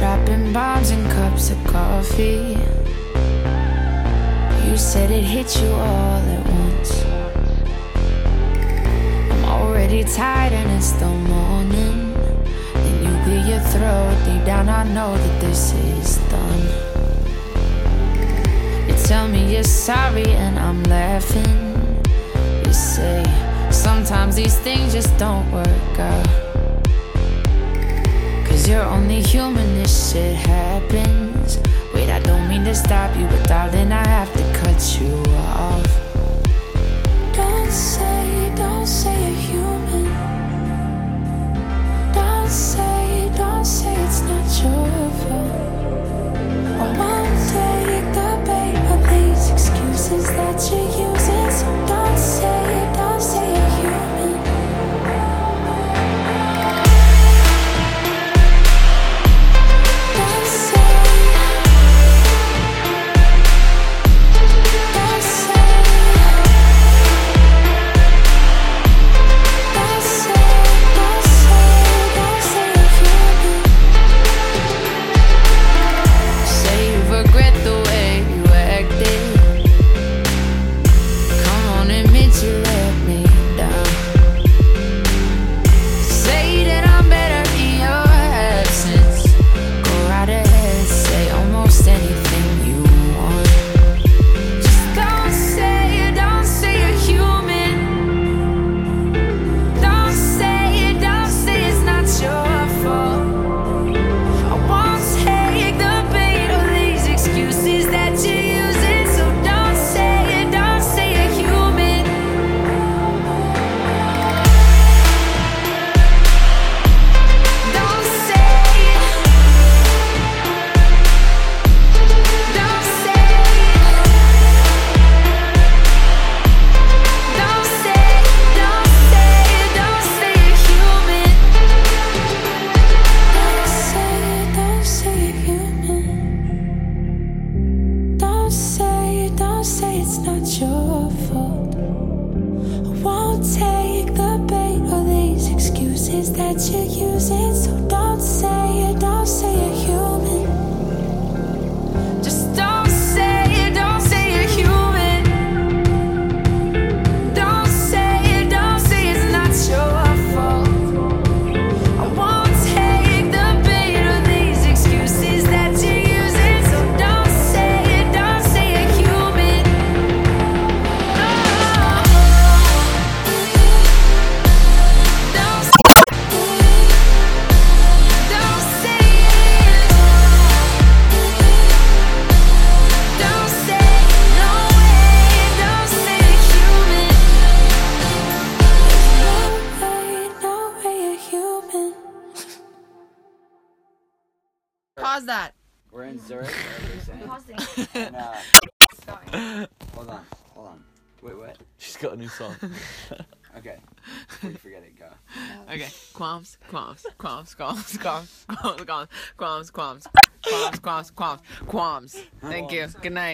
Time bombs and cups of coffee. You said it hit you all at once. I'm already tired and it's the morning. Then you clear your throat. Deep down, I know that this is done. You tell me you're sorry and I'm laughing. You say sometimes these things just don't work out. Cause you're only human, this shit happens. Wait, I don't mean to stop you, but darling, I have to cut you off. Don't say, don't say you're human. Don't say, don't say it's not your fault. I won't take the bait of these excuses that you're say, it's not your fault. I won't take the bait of these excuses that you're using. So don't Pause that. We're in Zurich. what are they saying? And, uh, hold on, hold on. Wait, what? She's got a new song. Okay. Before you forget it, go. Okay. Qualms, qualms, qualms, qualms, qualms, qualms, qualms, qualms, qualms, qualms, qualms, qualms, qualms. Thank you. Good night.